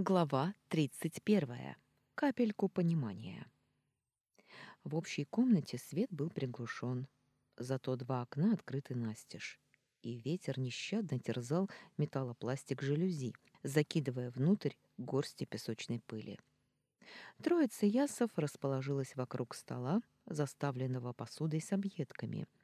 Глава 31. Капельку понимания. В общей комнате свет был приглушен, зато два окна открыты настежь, и ветер нещадно терзал металлопластик жалюзи, закидывая внутрь горсти песочной пыли. Троица ясов расположилась вокруг стола, заставленного посудой с объедками —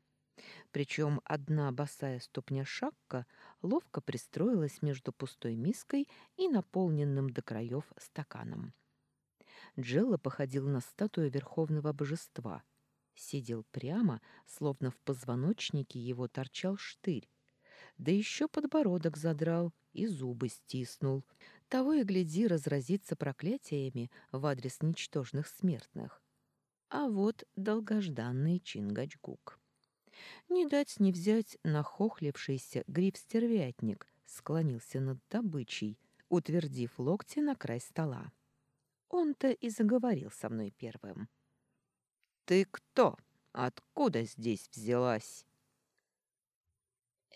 причем одна босая ступня шакка ловко пристроилась между пустой миской и наполненным до краев стаканом. Джелла походил на статую верховного божества. Сидел прямо, словно в позвоночнике его торчал штырь. Да еще подбородок задрал и зубы стиснул. Того и гляди разразиться проклятиями в адрес ничтожных смертных. А вот долгожданный Чингачгук. Не дать не взять нахохлившийся гриф-стервятник склонился над добычей, утвердив локти на край стола. Он-то и заговорил со мной первым. «Ты кто? Откуда здесь взялась?»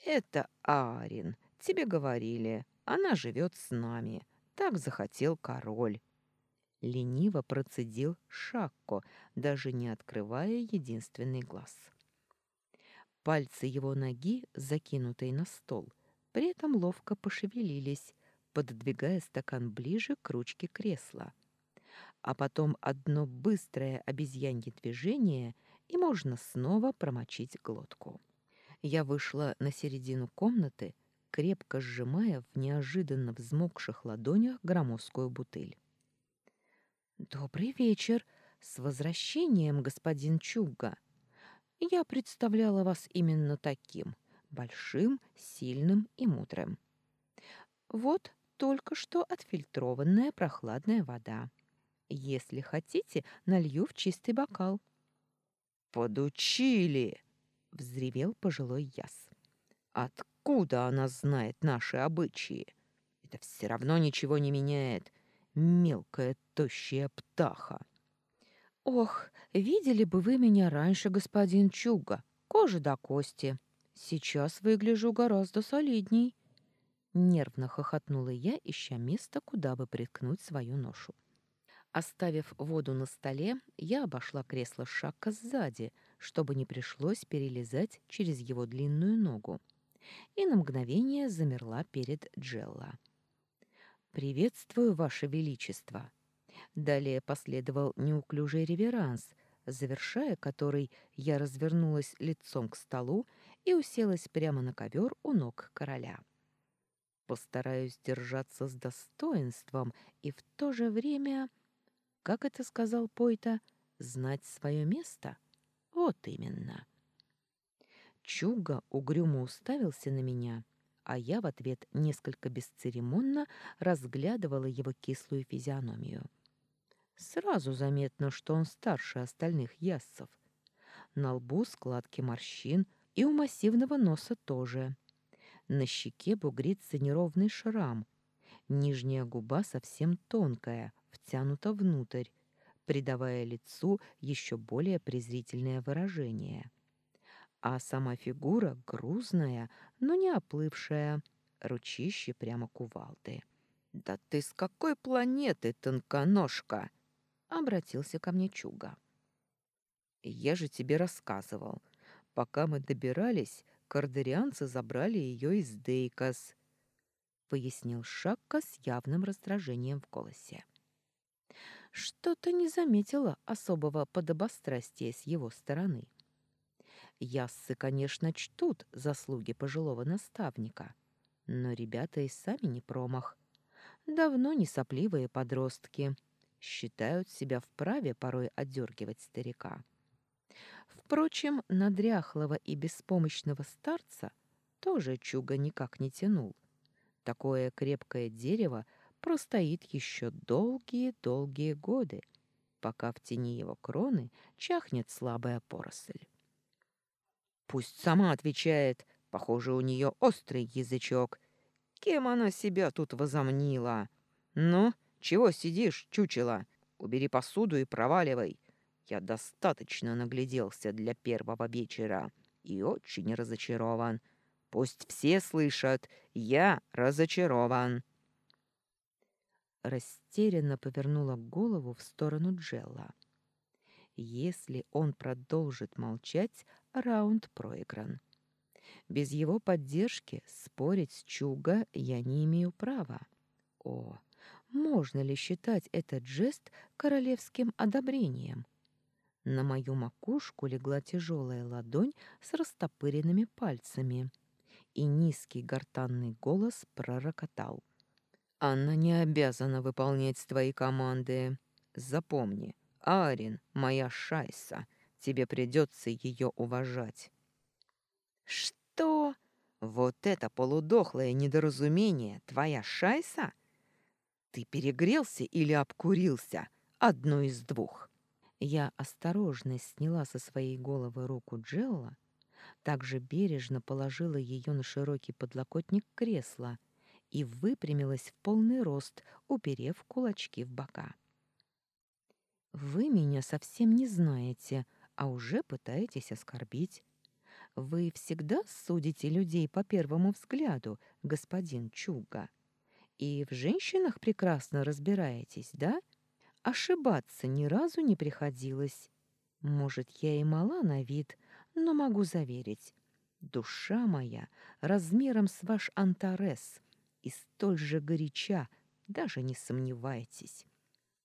«Это Арин. Тебе говорили. Она живет с нами. Так захотел король». Лениво процедил Шакко, даже не открывая единственный глаз. Пальцы его ноги, закинутые на стол, при этом ловко пошевелились, пододвигая стакан ближе к ручке кресла. А потом одно быстрое обезьянье движение, и можно снова промочить глотку. Я вышла на середину комнаты, крепко сжимая в неожиданно взмокших ладонях громоздкую бутыль. «Добрый вечер! С возвращением, господин Чуга!» Я представляла вас именно таким, большим, сильным и мудрым. Вот только что отфильтрованная прохладная вода. Если хотите, налью в чистый бокал. «Подучили!» — взревел пожилой яс. «Откуда она знает наши обычаи? Это все равно ничего не меняет. Мелкая тощая птаха!» «Ох, видели бы вы меня раньше, господин Чуга, кожа до кости. Сейчас выгляжу гораздо солидней». Нервно хохотнула я, ища место, куда бы приткнуть свою ношу. Оставив воду на столе, я обошла кресло Шака сзади, чтобы не пришлось перелезать через его длинную ногу, и на мгновение замерла перед Джелла. «Приветствую, Ваше Величество!» Далее последовал неуклюжий реверанс, завершая который я развернулась лицом к столу и уселась прямо на ковер у ног короля. Постараюсь держаться с достоинством и в то же время, как это сказал Пойта, знать свое место. Вот именно. Чуга угрюмо уставился на меня, а я в ответ несколько бесцеремонно разглядывала его кислую физиономию. Сразу заметно, что он старше остальных яссов. На лбу складки морщин, и у массивного носа тоже. На щеке бугрится неровный шрам. Нижняя губа совсем тонкая, втянута внутрь, придавая лицу еще более презрительное выражение. А сама фигура грузная, но не оплывшая, ручище прямо кувалды. «Да ты с какой планеты, тонконожка?» Обратился ко мне Чуга. «Я же тебе рассказывал. Пока мы добирались, кардерианцы забрали ее из Дейкас», — пояснил Шакка с явным раздражением в голосе. Что-то не заметила особого подобострастия с его стороны. Яссы, конечно, чтут заслуги пожилого наставника, но ребята и сами не промах. Давно не сопливые подростки — считают себя вправе порой отдергивать старика. Впрочем, на дряхлого и беспомощного старца тоже Чуга никак не тянул. Такое крепкое дерево простоит еще долгие-долгие годы, пока в тени его кроны чахнет слабая поросль. Пусть сама отвечает, похоже, у нее острый язычок. Кем она себя тут возомнила? Ну, чего сидишь, чучело? Убери посуду и проваливай. Я достаточно нагляделся для первого вечера и очень разочарован. Пусть все слышат, я разочарован. Растерянно повернула голову в сторону Джелла. Если он продолжит молчать, раунд проигран. Без его поддержки спорить с Чуга я не имею права. О, можно ли считать этот жест королевским одобрением? На мою макушку легла тяжелая ладонь с растопыренными пальцами, и низкий гортанный голос пророкотал. «Анна не обязана выполнять твои команды. Запомни, Арин — моя шайса. Тебе придется ее уважать». «Что? Вот это полудохлое недоразумение твоя шайса? Ты перегрелся или обкурился? Одно из двух». Я осторожно сняла со своей головы руку Джелла, также бережно положила ее на широкий подлокотник кресла и выпрямилась в полный рост, уперев кулачки в бока. «Вы меня совсем не знаете, а уже пытаетесь оскорбить. Вы всегда судите людей по первому взгляду, господин Чуга. И в женщинах прекрасно разбираетесь, да? Ошибаться ни разу не приходилось. Может, я и мала на вид, но могу заверить, душа моя размером с ваш антарес и столь же горяча, даже не сомневайтесь.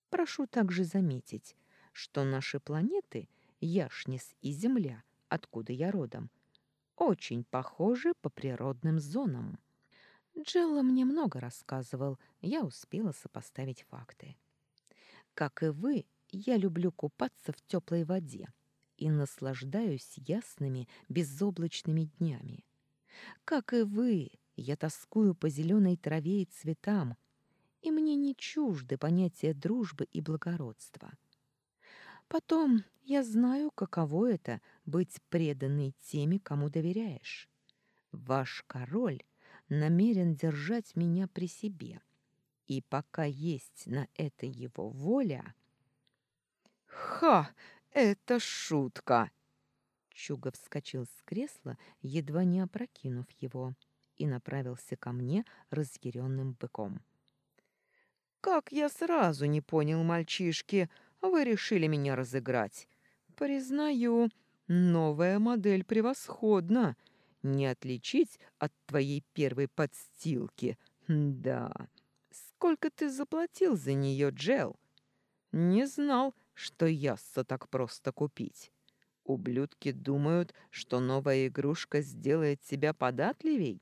Прошу также заметить, что наши планеты, Яшнис и Земля, откуда я родом, очень похожи по природным зонам. Джелла мне много рассказывал, я успела сопоставить факты. Как и вы, я люблю купаться в теплой воде и наслаждаюсь ясными безоблачными днями. Как и вы, я тоскую по зеленой траве и цветам, и мне не чужды понятия дружбы и благородства. Потом я знаю, каково это — быть преданной теми, кому доверяешь. Ваш король намерен держать меня при себе, и пока есть на это его воля... «Ха! Это шутка!» Чуга вскочил с кресла, едва не опрокинув его, и направился ко мне разъяренным быком. «Как я сразу не понял, мальчишки! Вы решили меня разыграть. Признаю, новая модель превосходна. Не отличить от твоей первой подстилки. Да. Сколько ты заплатил за нее, Джел? Не знал, что ясса так просто купить. Ублюдки думают, что новая игрушка сделает тебя податливей.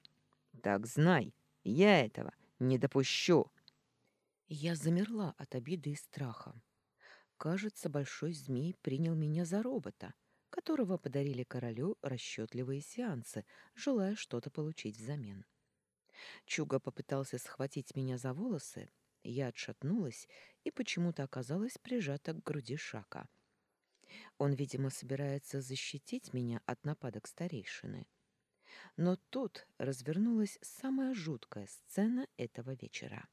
Так знай, я этого не допущу. Я замерла от обиды и страха. Кажется, большой змей принял меня за робота, которого подарили королю расчетливые сеансы, желая что-то получить взамен. Чуга попытался схватить меня за волосы, я отшатнулась и почему-то оказалась прижата к груди Шака. Он, видимо, собирается защитить меня от нападок старейшины. Но тут развернулась самая жуткая сцена этого вечера.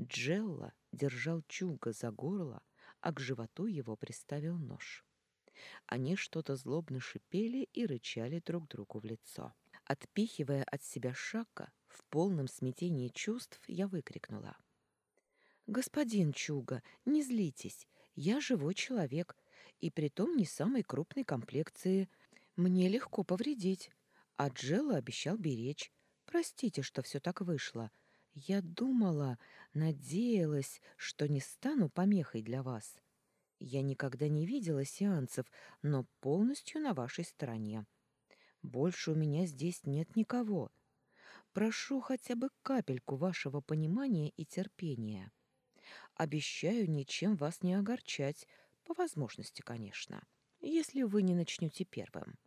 Джелла держал Чуга за горло, а к животу его приставил нож. Они что-то злобно шипели и рычали друг другу в лицо. Отпихивая от себя Шака, в полном смятении чувств я выкрикнула. «Господин Чуга, не злитесь, я живой человек, и притом не самой крупной комплекции. Мне легко повредить, а Джелла обещал беречь. Простите, что все так вышло. Я думала, надеялась, что не стану помехой для вас. Я никогда не видела сеансов, но полностью на вашей стороне. Больше у меня здесь нет никого. Прошу хотя бы капельку вашего понимания и терпения. Обещаю ничем вас не огорчать, по возможности, конечно, если вы не начнете первым.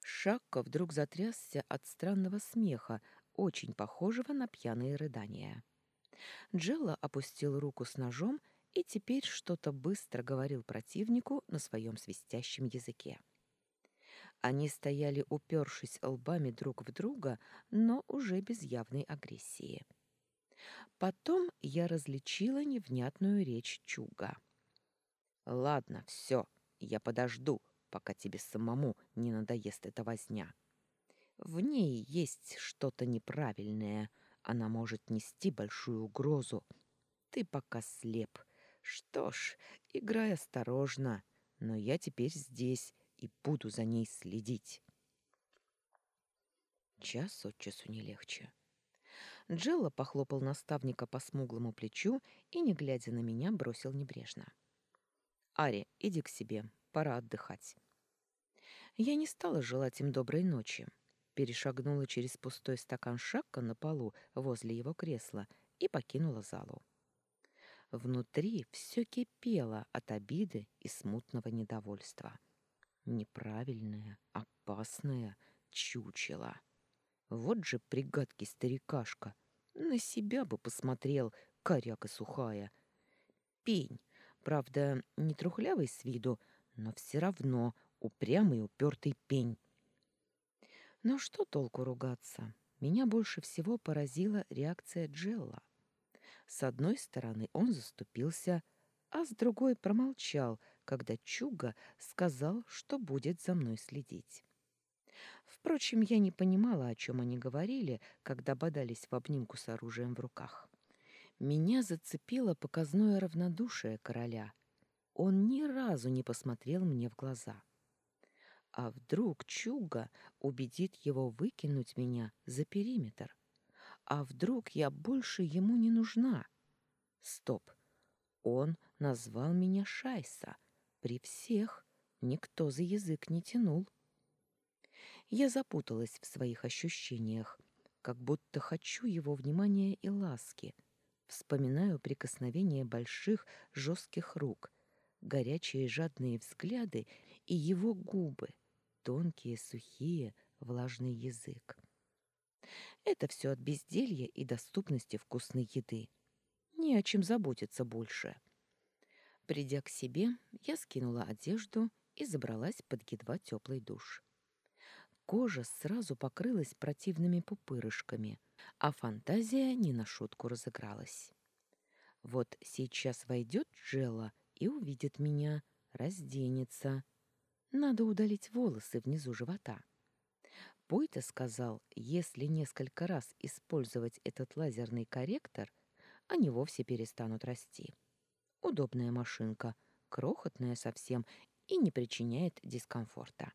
Шакка вдруг затрясся от странного смеха, очень похожего на пьяные рыдания. Джелла опустил руку с ножом и теперь что-то быстро говорил противнику на своем свистящем языке. Они стояли, упершись лбами друг в друга, но уже без явной агрессии. Потом я различила невнятную речь Чуга. «Ладно, все, я подожду, пока тебе самому не надоест эта возня. В ней есть что-то неправильное, она может нести большую угрозу. ты пока слеп. Что ж, играй осторожно, но я теперь здесь и буду за ней следить. Час от часу не легче. Джелла похлопал наставника по смуглому плечу и, не глядя на меня, бросил небрежно. «Ари, иди к себе, пора отдыхать». Я не стала желать им доброй ночи. Перешагнула через пустой стакан шакка на полу возле его кресла и покинула залу. Внутри все кипело от обиды и смутного недовольства. Неправильное, опасное чучело. Вот же пригадки старикашка. На себя бы посмотрел, коряка сухая. Пень, правда, не трухлявый с виду, но все равно упрямый упертый пень. Но что толку ругаться? Меня больше всего поразила реакция Джелла. С одной стороны он заступился, а с другой промолчал, когда Чуга сказал, что будет за мной следить. Впрочем, я не понимала, о чем они говорили, когда бодались в обнимку с оружием в руках. Меня зацепило показное равнодушие короля. Он ни разу не посмотрел мне в глаза. А вдруг Чуга убедит его выкинуть меня за периметр? А вдруг я больше ему не нужна? Стоп. Он назвал меня Шайса. При всех никто за язык не тянул. Я запуталась в своих ощущениях, как будто хочу его внимания и ласки. Вспоминаю прикосновение больших жестких рук, горячие жадные взгляды и его губы, тонкие, сухие, влажный язык. Это все от безделья и доступности вкусной еды. Не о чем заботиться больше. Придя к себе, я скинула одежду и забралась под едва теплый душ. Кожа сразу покрылась противными пупырышками, а фантазия не на шутку разыгралась. Вот сейчас войдет Джелла и увидит меня, разденется. Надо удалить волосы внизу живота. Пойта сказал, если несколько раз использовать этот лазерный корректор, они вовсе перестанут расти. Удобная машинка, крохотная совсем и не причиняет дискомфорта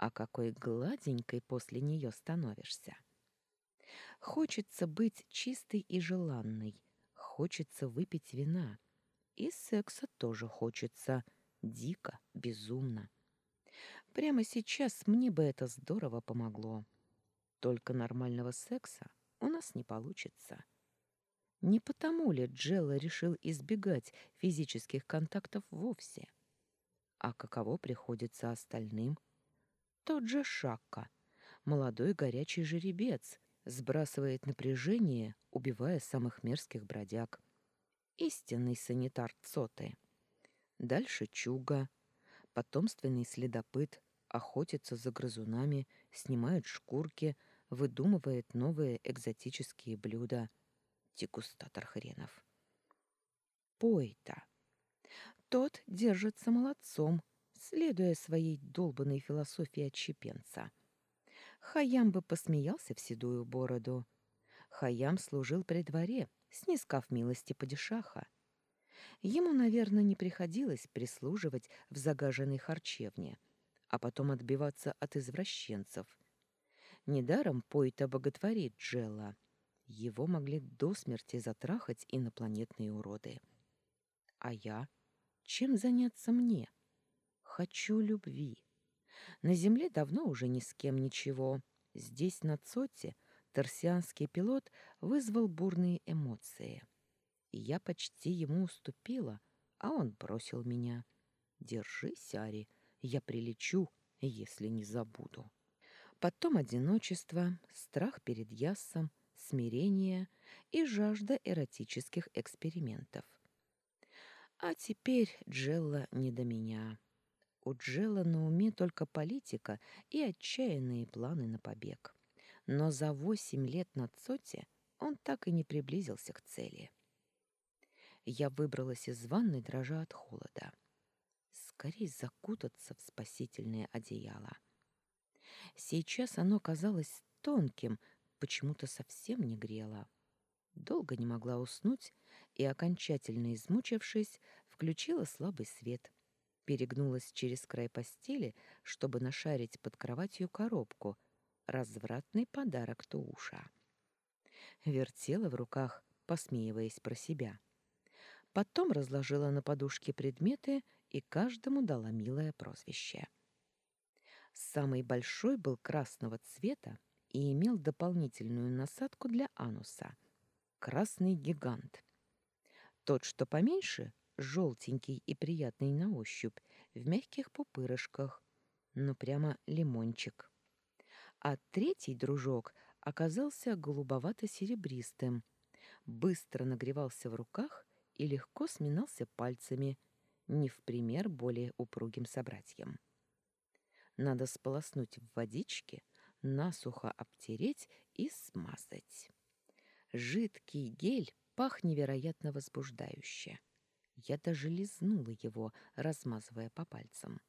а какой гладенькой после нее становишься. Хочется быть чистой и желанной, хочется выпить вина. И секса тоже хочется, дико, безумно. Прямо сейчас мне бы это здорово помогло. Только нормального секса у нас не получится. Не потому ли Джелла решил избегать физических контактов вовсе? А каково приходится остальным – тот же Шакка, молодой горячий жеребец, сбрасывает напряжение, убивая самых мерзких бродяг. Истинный санитар Цоты. Дальше Чуга, потомственный следопыт, охотится за грызунами, снимает шкурки, выдумывает новые экзотические блюда. Текустатор хренов. Пой-то. Тот держится молодцом, следуя своей долбанной философии отщепенца. Хаям бы посмеялся в седую бороду. Хаям служил при дворе, снискав милости падишаха. Ему, наверное, не приходилось прислуживать в загаженной харчевне, а потом отбиваться от извращенцев. Недаром Пойта боготворит Джелла. Его могли до смерти затрахать инопланетные уроды. А я? Чем заняться мне? — Хочу любви. На Земле давно уже ни с кем ничего. Здесь, на Цоте, торсианский пилот вызвал бурные эмоции. Я почти ему уступила, а он бросил меня. «Держись, Ари, я прилечу, если не забуду». Потом одиночество, страх перед яссом, смирение и жажда эротических экспериментов. А теперь Джелла не до меня. У Джела на уме только политика и отчаянные планы на побег. Но за восемь лет на Цоте он так и не приблизился к цели. Я выбралась из ванной, дрожа от холода. Скорей закутаться в спасительное одеяло. Сейчас оно казалось тонким, почему-то совсем не грело. Долго не могла уснуть и, окончательно измучившись, включила слабый свет, перегнулась через край постели, чтобы нашарить под кроватью коробку, развратный подарок Тууша. Вертела в руках, посмеиваясь про себя. Потом разложила на подушке предметы и каждому дала милое прозвище. Самый большой был красного цвета и имел дополнительную насадку для ануса — красный гигант. Тот, что поменьше, желтенький и приятный на ощупь, в мягких пупырышках, ну прямо лимончик. А третий дружок оказался голубовато-серебристым, быстро нагревался в руках и легко сминался пальцами, не в пример более упругим собратьям. Надо сполоснуть в водичке, насухо обтереть и смазать. Жидкий гель пах невероятно возбуждающе. Я даже лизнула его, размазывая по пальцам.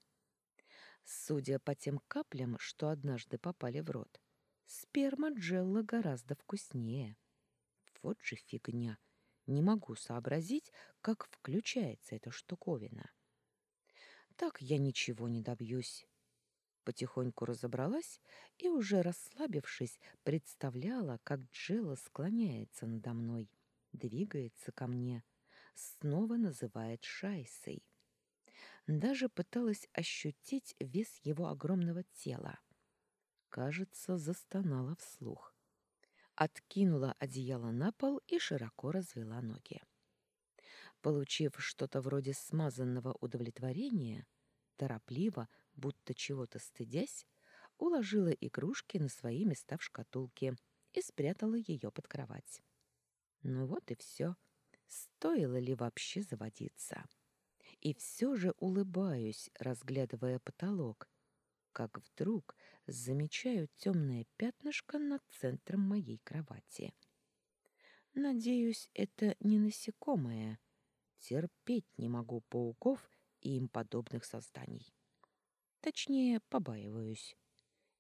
Судя по тем каплям, что однажды попали в рот, сперма Джелла гораздо вкуснее. Вот же фигня. Не могу сообразить, как включается эта штуковина. Так я ничего не добьюсь. Потихоньку разобралась и, уже расслабившись, представляла, как Джелла склоняется надо мной, двигается ко мне, снова называет Шайсой. Даже пыталась ощутить вес его огромного тела. Кажется, застонала вслух. Откинула одеяло на пол и широко развела ноги. Получив что-то вроде смазанного удовлетворения, торопливо будто чего-то стыдясь, уложила игрушки на свои места в шкатулке и спрятала ее под кровать. Ну вот и все. Стоило ли вообще заводиться? И все же улыбаюсь, разглядывая потолок, как вдруг замечаю темное пятнышко над центром моей кровати. Надеюсь, это не насекомое. Терпеть не могу пауков и им подобных созданий. Точнее, побаиваюсь.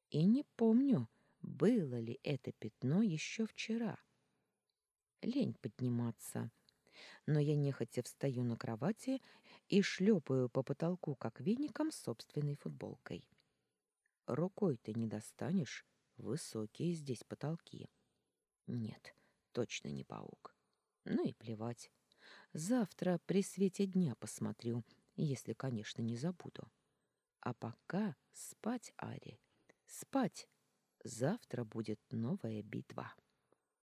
И не помню, было ли это пятно еще вчера. Лень подниматься. Но я нехотя встаю на кровати и шлепаю по потолку, как веником, собственной футболкой. Рукой ты не достанешь, высокие здесь потолки. Нет, точно не паук. Ну и плевать. Завтра при свете дня посмотрю, если, конечно, не забуду. А пока спать, Ари, спать. Завтра будет новая битва.